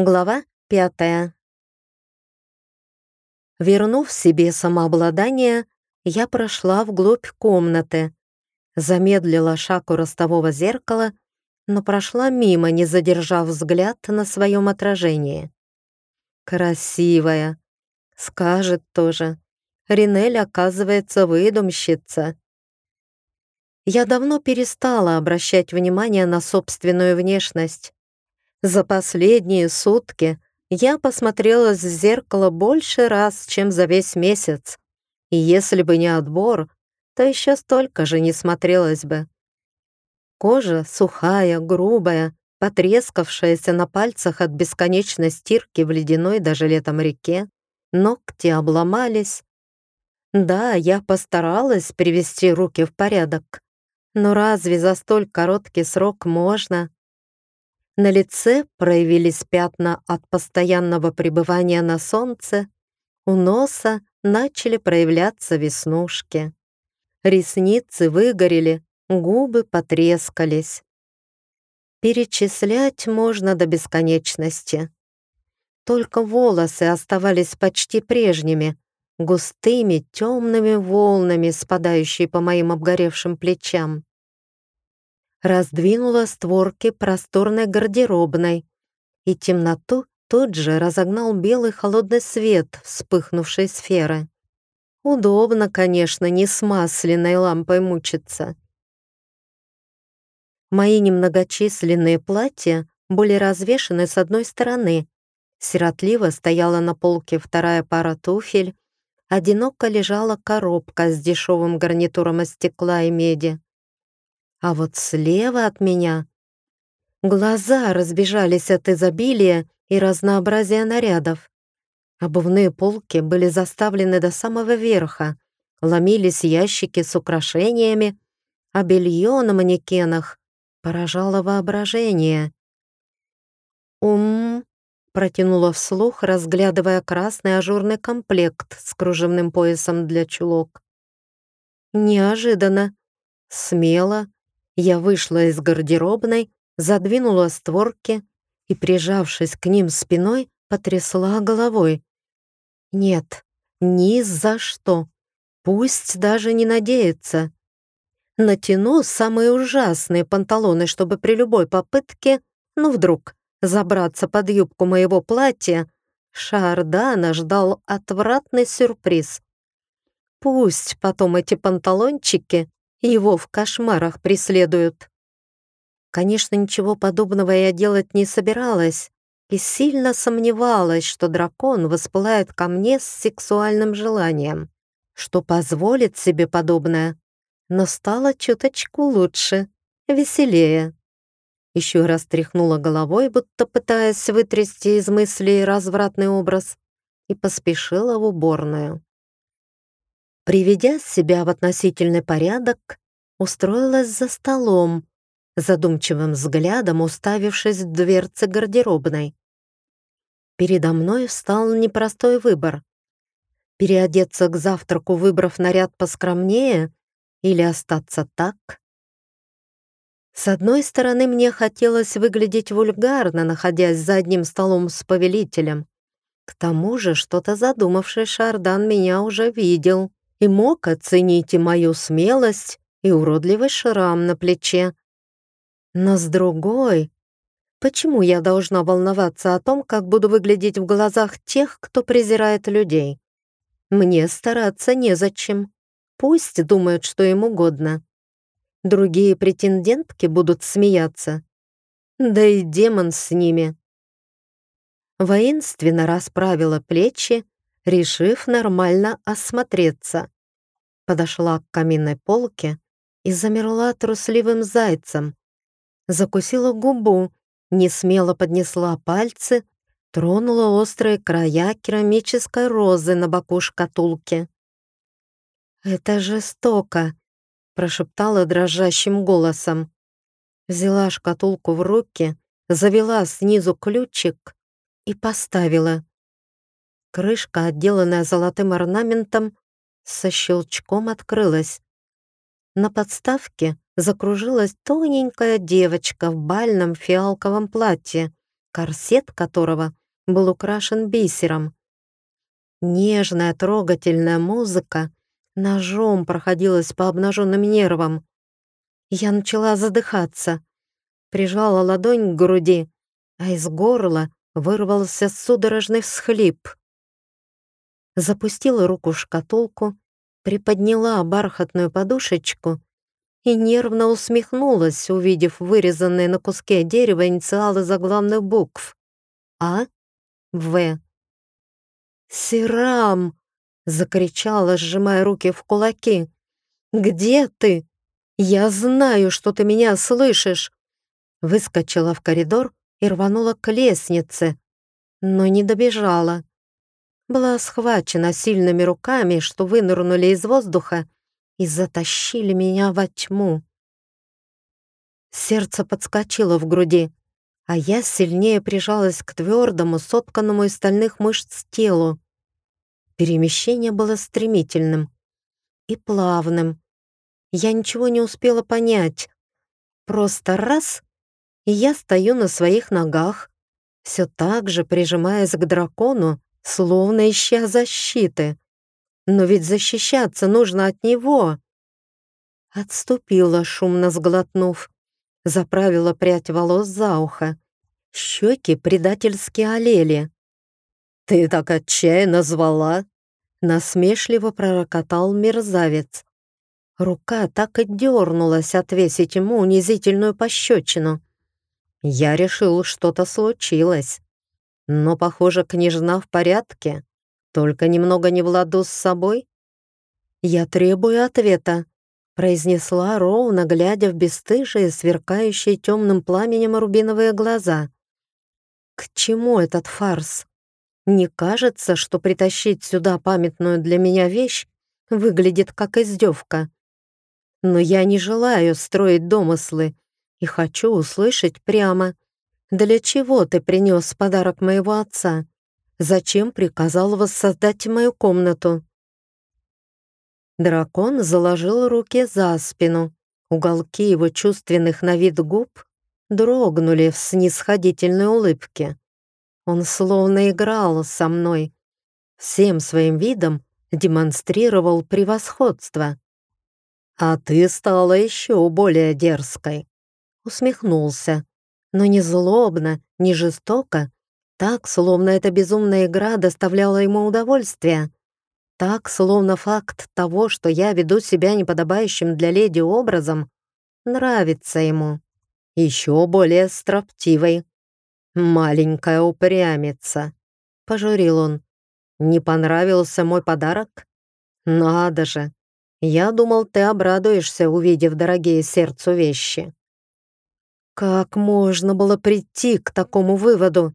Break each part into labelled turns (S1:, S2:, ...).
S1: Глава пятая. Вернув себе самообладание, я прошла вглубь комнаты, замедлила шаг у ростового зеркала, но прошла мимо, не задержав взгляд на своем отражении. Красивая. Скажет тоже. Ринель, оказывается, выдумщица. Я давно перестала обращать внимание на собственную внешность. За последние сутки я посмотрела в зеркало больше раз, чем за весь месяц. И если бы не отбор, то еще столько же не смотрелась бы. Кожа сухая, грубая, потрескавшаяся на пальцах от бесконечной стирки в ледяной даже летом реке, ногти обломались. Да, я постаралась привести руки в порядок, но разве за столь короткий срок можно? На лице проявились пятна от постоянного пребывания на солнце, у носа начали проявляться веснушки. Ресницы выгорели, губы потрескались. Перечислять можно до бесконечности. Только волосы оставались почти прежними, густыми темными волнами, спадающие по моим обгоревшим плечам раздвинула створки просторной гардеробной, и темноту тут же разогнал белый холодный свет вспыхнувшей сферы. Удобно, конечно, не с масляной лампой мучиться. Мои немногочисленные платья были развешаны с одной стороны. Сиротливо стояла на полке вторая пара туфель, одиноко лежала коробка с дешевым гарнитуром из стекла и меди. А вот слева от меня глаза разбежались от изобилия и разнообразия нарядов. Обувные полки были заставлены до самого верха, ломились ящики с украшениями, а белье на манекенах поражало воображение. «Ум», — протянула вслух, разглядывая красный ажурный комплект с кружевным поясом для чулок. Неожиданно, смело, я вышла из гардеробной, задвинула створки и, прижавшись к ним спиной, потрясла головой. Нет, ни за что. Пусть даже не надеется. Натяну самые ужасные панталоны, чтобы при любой попытке, ну вдруг, забраться под юбку моего платья, Шардана ждал отвратный сюрприз. Пусть потом эти панталончики его в кошмарах преследуют. Конечно, ничего подобного я делать не собиралась и сильно сомневалась, что дракон воспылает ко мне с сексуальным желанием, что позволит себе подобное, но стало чуточку лучше, веселее. Еще раз тряхнула головой, будто пытаясь вытрясти из мыслей развратный образ, и поспешила в уборную. Приведя себя в относительный порядок, устроилась за столом, задумчивым взглядом уставившись в дверцы гардеробной. Передо мной встал непростой выбор. Переодеться к завтраку, выбрав наряд поскромнее, или остаться так? С одной стороны, мне хотелось выглядеть вульгарно, находясь за одним столом с повелителем. К тому же, что-то задумавший Шардан меня уже видел и мог оценить мою смелость, и уродливый шрам на плече. Но с другой, почему я должна волноваться о том, как буду выглядеть в глазах тех, кто презирает людей? Мне стараться незачем. Пусть думают, что им угодно. Другие претендентки будут смеяться. Да и демон с ними. Воинственно расправила плечи решив нормально осмотреться. Подошла к каминной полке и замерла трусливым зайцем. Закусила губу, не смело поднесла пальцы, тронула острые края керамической розы на боку шкатулки. «Это жестоко», — прошептала дрожащим голосом. Взяла шкатулку в руки, завела снизу ключик и поставила. Крышка, отделанная золотым орнаментом, со щелчком открылась. На подставке закружилась тоненькая девочка в бальном фиалковом платье, корсет которого был украшен бисером. Нежная, трогательная музыка ножом проходилась по обнаженным нервам. Я начала задыхаться, прижала ладонь к груди, а из горла вырвался судорожный всхлип. Запустила руку в шкатулку, приподняла бархатную подушечку и нервно усмехнулась, увидев вырезанные на куске дерева инициалы заглавных букв А, В. «Сирам!» — закричала, сжимая руки в кулаки. «Где ты? Я знаю, что ты меня слышишь!» Выскочила в коридор и рванула к лестнице, но не добежала. Была схвачена сильными руками, что вынырнули из воздуха и затащили меня во тьму. Сердце подскочило в груди, а я сильнее прижалась к твердому, сотканному из стальных мышц телу. Перемещение было стремительным и плавным. Я ничего не успела понять. Просто раз — и я стою на своих ногах, все так же прижимаясь к дракону, словно ища защиты. Но ведь защищаться нужно от него. Отступила, шумно сглотнув, заправила прядь волос за ухо. Щеки предательски олели. «Ты так отчаянно звала!» Насмешливо пророкотал мерзавец. Рука так и дернулась отвесить ему унизительную пощечину. Я решил, что-то случилось. Но, похоже, княжна в порядке, только немного не в ладу с собой. Я требую ответа, произнесла ровно, глядя в бесстыжие, сверкающие темным пламенем рубиновые глаза. К чему этот фарс? Не кажется, что притащить сюда памятную для меня вещь выглядит как издевка. Но я не желаю строить домыслы и хочу услышать прямо. Для чего ты принес подарок моего отца? Зачем приказал воссоздать мою комнату?» Дракон заложил руки за спину. Уголки его чувственных на вид губ дрогнули в снисходительной улыбке. Он словно играл со мной. Всем своим видом демонстрировал превосходство. «А ты стала еще более дерзкой усмехнулся, но не злобно, не жестоко, так, словно эта безумная игра доставляла ему удовольствие. Так, словно факт того, что я веду себя неподобающим для леди образом, нравится ему. Еще более строптивой. «Маленькая упрямица», — пожурил он. «Не понравился мой подарок? Надо же! Я думал, ты обрадуешься, увидев дорогие сердцу вещи». Как можно было прийти к такому выводу?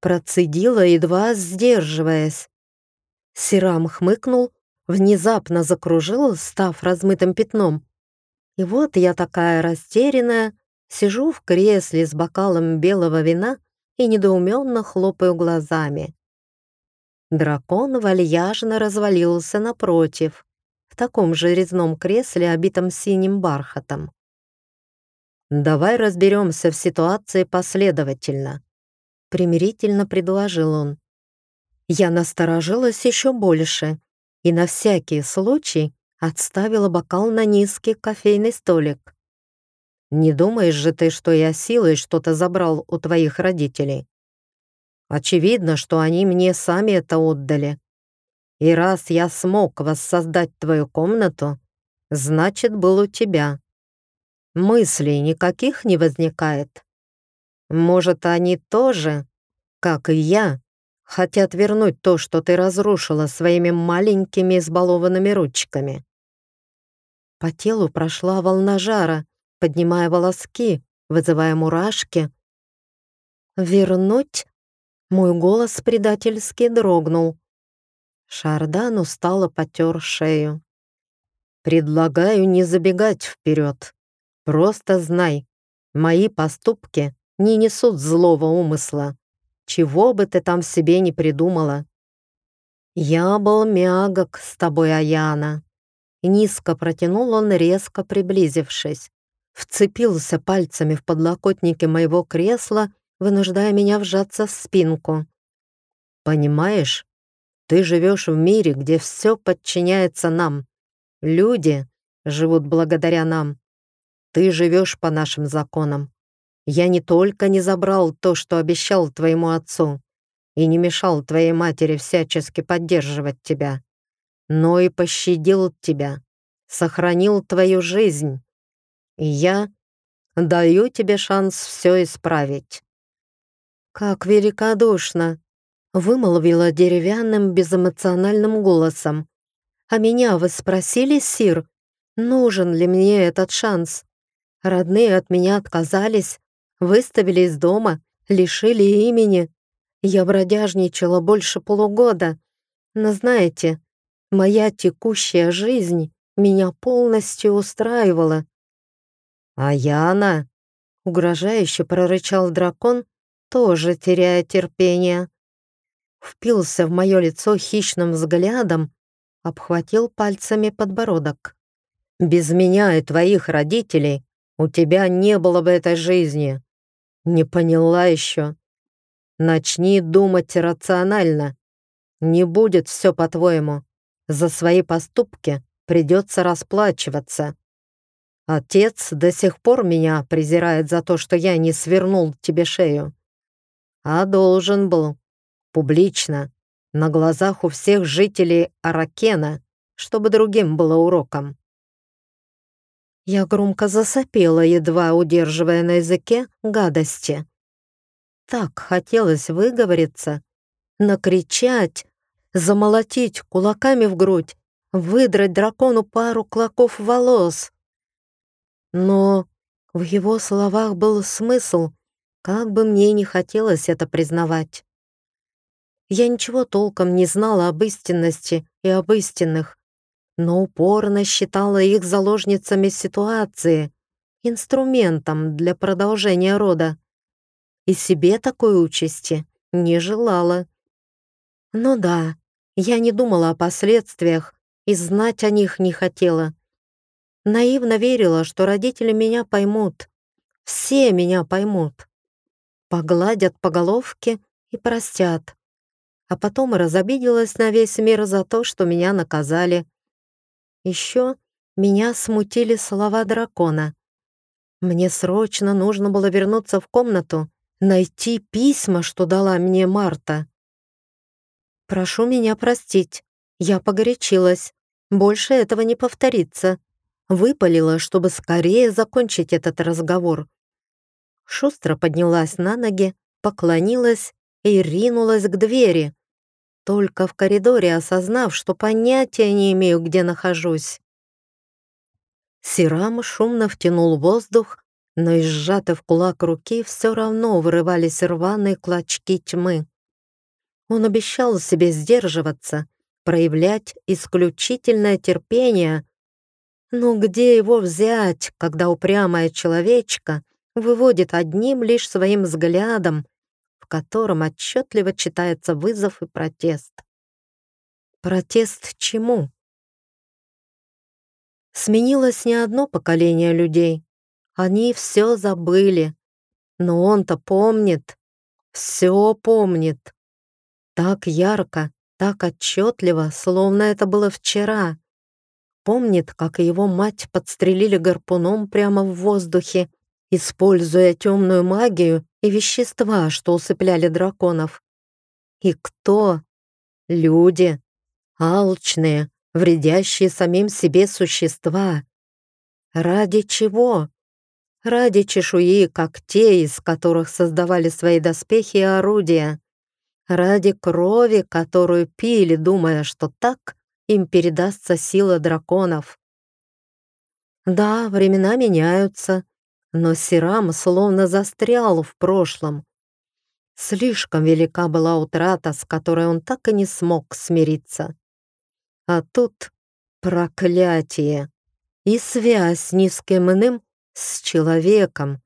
S1: Процедила, едва сдерживаясь. Сирам хмыкнул, внезапно закружил, став размытым пятном. И вот я такая растерянная, сижу в кресле с бокалом белого вина и недоуменно хлопаю глазами. Дракон вальяжно развалился напротив, в таком же резном кресле, обитом синим бархатом. «Давай разберемся в ситуации последовательно», — примирительно предложил он. Я насторожилась еще больше и на всякий случай отставила бокал на низкий кофейный столик. «Не думаешь же ты, что я силой что-то забрал у твоих родителей? Очевидно, что они мне сами это отдали. И раз я смог воссоздать твою комнату, значит, был у тебя мыслей никаких не возникает. Может, они тоже, как и я, хотят вернуть то, что ты разрушила своими маленькими избалованными ручками. По телу прошла волна жара, поднимая волоски, вызывая мурашки. «Вернуть?» Мой голос предательски дрогнул. Шардан устало потер шею. «Предлагаю не забегать вперед. Просто знай, мои поступки не несут злого умысла, чего бы ты там себе не придумала. Я был мягок с тобой, Аяна. Низко протянул он, резко приблизившись. Вцепился пальцами в подлокотники моего кресла вынуждая меня вжаться в спинку.
S2: «Понимаешь, ты живешь в мире, где все подчиняется нам. Люди живут благодаря нам. Ты живешь по нашим законам. Я не только не забрал то, что обещал твоему отцу, и не мешал твоей матери всячески поддерживать тебя, но и пощадил тебя, сохранил твою жизнь. И я даю тебе шанс все исправить».
S1: «Как великодушно!» — вымолвила деревянным безэмоциональным голосом. «А меня вы спросили, Сир, нужен ли мне этот шанс? Родные от меня отказались, выставили из дома, лишили имени. Я бродяжничала больше полугода. Но знаете, моя текущая жизнь меня полностью устраивала.
S2: «А Яна?» — угрожающе прорычал дракон, тоже теряя терпение. Впился в мое лицо хищным взглядом, обхватил пальцами подбородок. «Без меня и твоих родителей у тебя не было бы этой жизни. Не поняла еще. Начни думать рационально. Не будет все по-твоему. За свои поступки придется расплачиваться. Отец до сих пор меня презирает за то, что я не свернул тебе шею. А должен был. Публично. На глазах у всех жителей Аракена, чтобы другим было уроком.
S1: Я громко засопела, едва удерживая на языке гадости. Так хотелось выговориться, накричать, замолотить кулаками в грудь, выдрать дракону пару клоков волос. Но в его словах был смысл, как бы мне не хотелось это признавать. Я ничего толком не знала об истинности и об истинных, но упорно считала их заложницами ситуации, инструментом для продолжения рода. И себе такой участи не желала. Ну да, я не думала о последствиях и знать о них не хотела. Наивно верила, что родители меня поймут. Все меня поймут. Погладят по головке и простят. А потом разобиделась на весь мир за то, что меня наказали. Еще меня смутили слова дракона. Мне срочно нужно было вернуться в комнату, найти письма, что дала мне Марта. «Прошу меня простить. Я погорячилась. Больше этого не повторится», Выпалила, чтобы скорее закончить этот разговор. Шустро поднялась на ноги, поклонилась и ринулась к двери. Только в коридоре осознав, что понятия не имею, где нахожусь. Сирам шумно втянул воздух, но из сжатой в кулак руки все равно вырывались рваные клочки тьмы. Он обещал себе сдерживаться, проявлять исключительное терпение, но где его взять, когда упрямая человечка выводит одним лишь своим взглядом, котором отчетливо читается вызов и протест? Протест чему? Сменилось не одно поколение людей. Они все забыли. Но он-то помнит, все помнит. Так ярко, так отчетливо, словно это было вчера. Помнит, как его мать подстрелили гарпуном прямо в воздухе, используя темную магию и вещества, что усыпляли драконов. И кто? Люди. Алчные, вредящие самим себе существа. Ради чего? Ради чешуи когтей, из которых создавали свои доспехи и орудия. Ради крови, которую пили, думая, что так им передастся сила драконов. Да, времена меняются, но Сирам словно застрял в прошлом. Слишком велика была утрата, с которой он так и не смог смириться. А тут проклятие и связь ни с кем иным с человеком.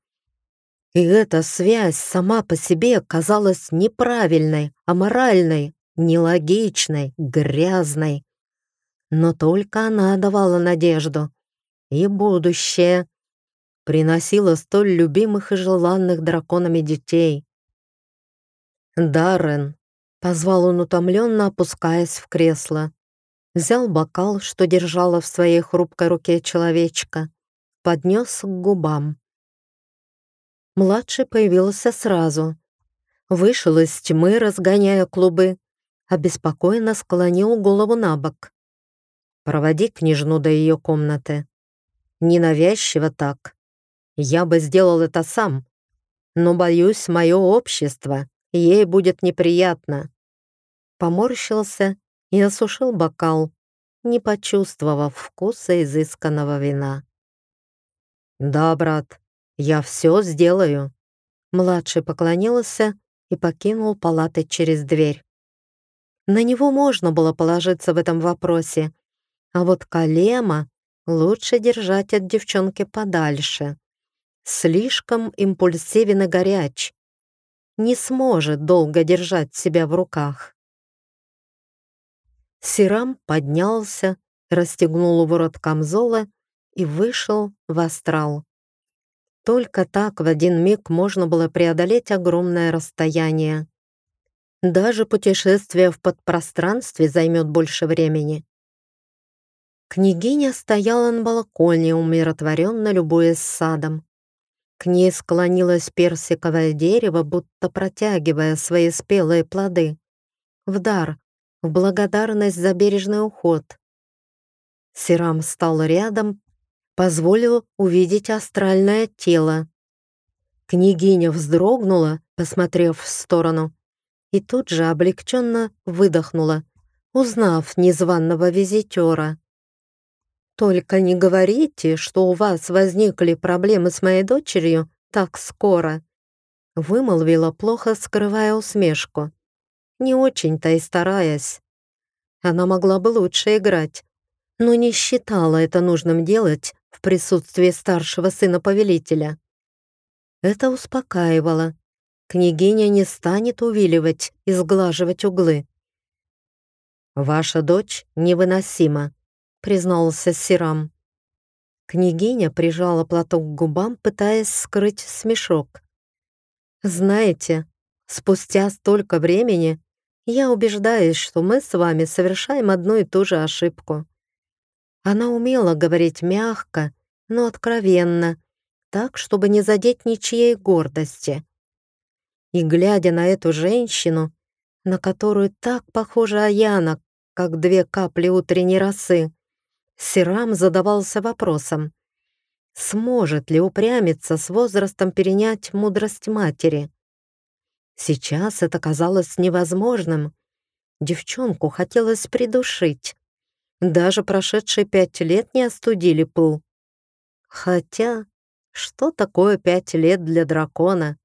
S1: И эта связь сама по себе казалась неправильной, аморальной, нелогичной, грязной. Но только она давала надежду и будущее, приносила столь любимых и желанных драконами детей, «Даррен!» — позвал он утомленно, опускаясь в кресло. Взял бокал, что держала в своей хрупкой руке человечка, поднес к губам. Младший появился сразу. Вышел из тьмы, разгоняя клубы, обеспокоенно склонил голову на бок. «Проводи княжну до ее комнаты. Ненавязчиво так. Я бы сделал это сам, но, боюсь, мое общество, ей будет неприятно». Поморщился и осушил бокал, не почувствовав вкуса изысканного вина. «Да, брат, я все сделаю». Младший поклонился и покинул палаты через дверь. На него можно было положиться в этом вопросе, а вот Калема лучше держать от девчонки подальше. Слишком импульсивен и горяч. Не сможет долго держать себя в руках. Сирам поднялся, расстегнул ворот камзола и вышел в астрал. Только так в один миг можно было преодолеть огромное расстояние. Даже путешествие в подпространстве займет больше времени. Княгиня стояла на балконе, умиротворенно любуясь садом. К ней склонилось персиковое дерево, будто протягивая свои спелые плоды. В дар, в благодарность за бережный уход. Сирам стал рядом, позволил увидеть астральное тело. Княгиня вздрогнула, посмотрев в сторону, и тут же облегченно выдохнула, узнав незваного визитера. «Только не говорите, что у вас возникли проблемы с моей дочерью так скоро», вымолвила, плохо скрывая усмешку. Не очень-то и стараясь. Она могла бы лучше играть, но не считала это нужным делать в присутствии старшего сына повелителя. Это успокаивало. Княгиня не станет увиливать и сглаживать углы. «Ваша дочь невыносима», — признался Сирам. Княгиня прижала платок к губам, пытаясь скрыть смешок. «Знаете, спустя столько времени я убеждаюсь, что мы с вами совершаем одну и ту же ошибку. Она умела говорить мягко, но откровенно, так, чтобы не задеть ничьей гордости. И глядя на эту женщину, на которую так похожа Аяна, как две капли утренней росы, Сирам задавался вопросом, сможет ли упрямиться с возрастом перенять мудрость матери. Сейчас это казалось невозможным. Девчонку хотелось придушить. Даже прошедшие пять лет не остудили пыл. Хотя, что такое пять лет для дракона?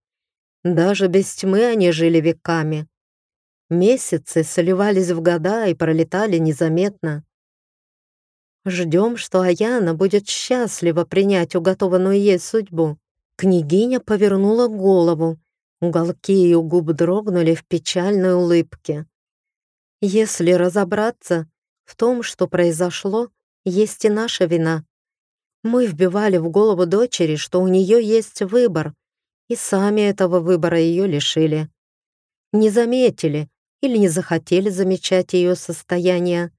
S1: Даже без тьмы они жили веками. Месяцы сливались в года и пролетали незаметно. Ждем, что Аяна будет счастлива принять уготованную ей судьбу. Княгиня повернула голову. Уголки ее губ дрогнули в печальной улыбке. Если разобраться, в том, что произошло, есть и наша вина. Мы вбивали в голову дочери, что у нее есть выбор, и сами этого выбора ее лишили. Не заметили или не захотели замечать ее состояние.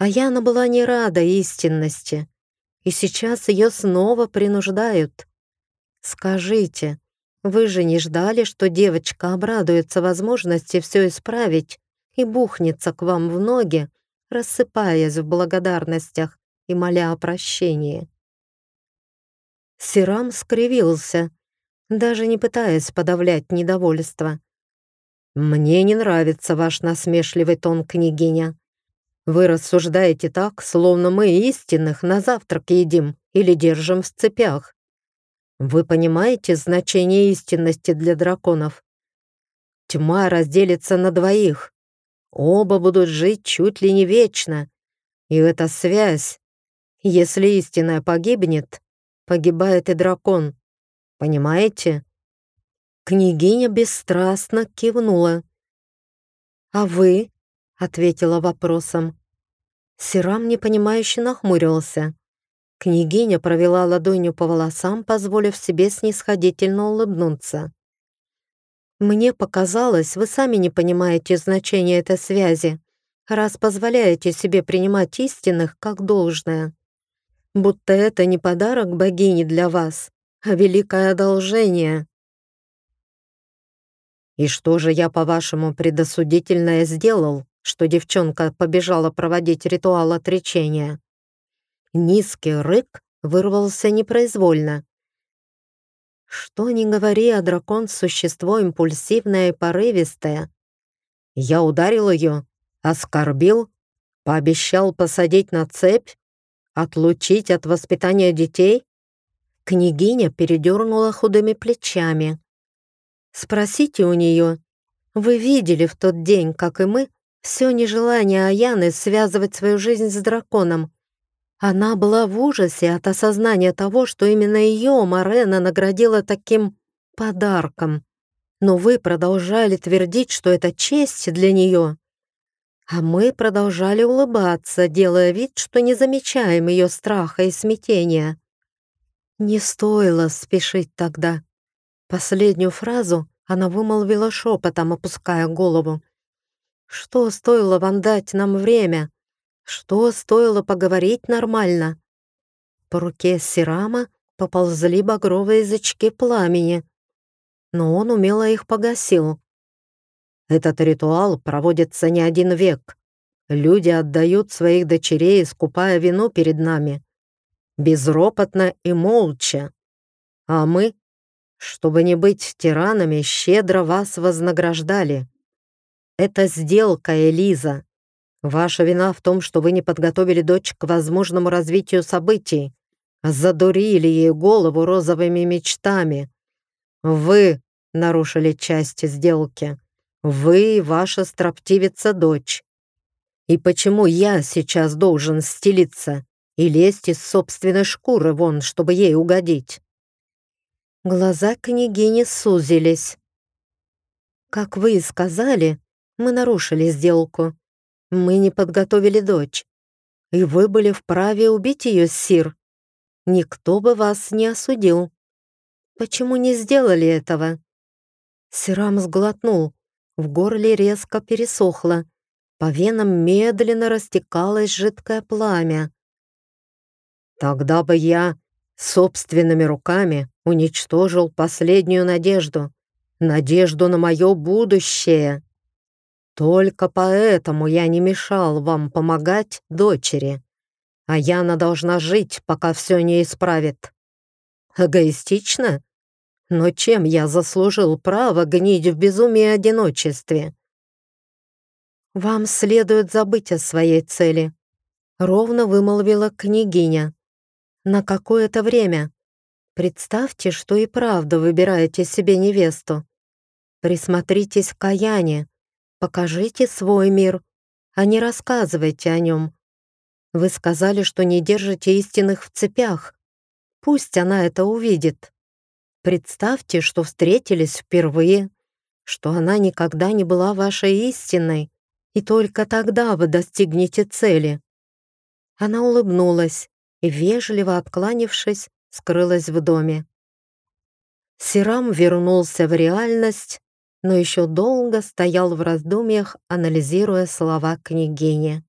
S1: А Яна была не рада истинности, и сейчас ее снова принуждают. Скажите, вы же не ждали, что девочка обрадуется возможности все исправить и бухнется к вам в ноги, рассыпаясь в благодарностях и моля о прощении. Сирам скривился, даже не пытаясь подавлять недовольство. «Мне не нравится ваш насмешливый тон, княгиня. Вы рассуждаете так, словно мы истинных на завтрак едим или держим в цепях. Вы понимаете значение истинности для драконов? Тьма разделится на двоих, Оба будут жить чуть ли не вечно. И эта связь, если истинная погибнет, погибает и дракон. Понимаете? Княгиня бесстрастно кивнула. «А вы?» — ответила вопросом. Сирам непонимающе нахмурился. Княгиня провела ладонью по волосам, позволив себе снисходительно улыбнуться. Мне показалось, вы сами не понимаете значения этой связи, раз позволяете себе принимать истинных как должное. Будто это не подарок богини для вас, а великое одолжение.
S2: И что же я, по-вашему, предосудительное сделал, что девчонка побежала проводить ритуал отречения? Низкий рык вырвался непроизвольно. Что ни говори, а дракон — существо импульсивное и порывистое. Я ударил ее, оскорбил, пообещал посадить на цепь, отлучить от воспитания детей. Княгиня передернула худыми плечами. Спросите у нее. Вы видели в тот день, как и мы, все нежелание Аяны связывать свою жизнь с драконом. Она была в ужасе от осознания того, что именно ее Марена наградила таким подарком. Но вы продолжали твердить, что это честь для нее. А мы продолжали улыбаться, делая вид, что не замечаем ее страха и смятения. Не стоило спешить тогда. Последнюю фразу она вымолвила шепотом, опуская голову. «Что стоило вам дать нам время? Что стоило поговорить нормально?» По руке Сирама поползли багровые язычки пламени, но он умело их погасил. «Этот ритуал проводится не один век. Люди отдают своих дочерей, скупая вину перед нами. Безропотно и молча. А мы чтобы не быть тиранами, щедро вас вознаграждали. Это сделка, Элиза. Ваша вина в том, что вы не подготовили дочь к возможному развитию событий, задурили ей голову розовыми мечтами. Вы нарушили часть сделки. Вы и ваша строптивица-дочь. И почему я сейчас должен стелиться и лезть из собственной шкуры вон, чтобы ей угодить? Глаза княгини сузились. «Как вы и сказали, мы нарушили сделку. Мы не подготовили дочь. И вы были вправе убить ее, Сир. Никто бы вас не осудил. Почему не сделали этого?» Сирам сглотнул. В горле резко пересохло. По венам медленно растекалось жидкое пламя. «Тогда бы я собственными руками уничтожил последнюю надежду, надежду на мое будущее. Только поэтому я не мешал вам помогать дочери, а Яна должна жить, пока все не исправит. Эгоистично? Но чем я заслужил право гнить в безумии одиночестве? «Вам следует забыть о своей цели», — ровно вымолвила княгиня. «На какое-то время. Представьте, что и правда выбираете себе невесту. Присмотритесь к Аяне, покажите свой мир, а не рассказывайте о нем. Вы сказали, что не держите истинных в цепях. Пусть она это увидит. Представьте, что встретились впервые, что она никогда не была вашей истинной, и только тогда вы достигнете цели. Она улыбнулась и, вежливо откланившись, скрылась в доме. Сирам вернулся в реальность, но еще долго стоял в раздумьях, анализируя слова княгини.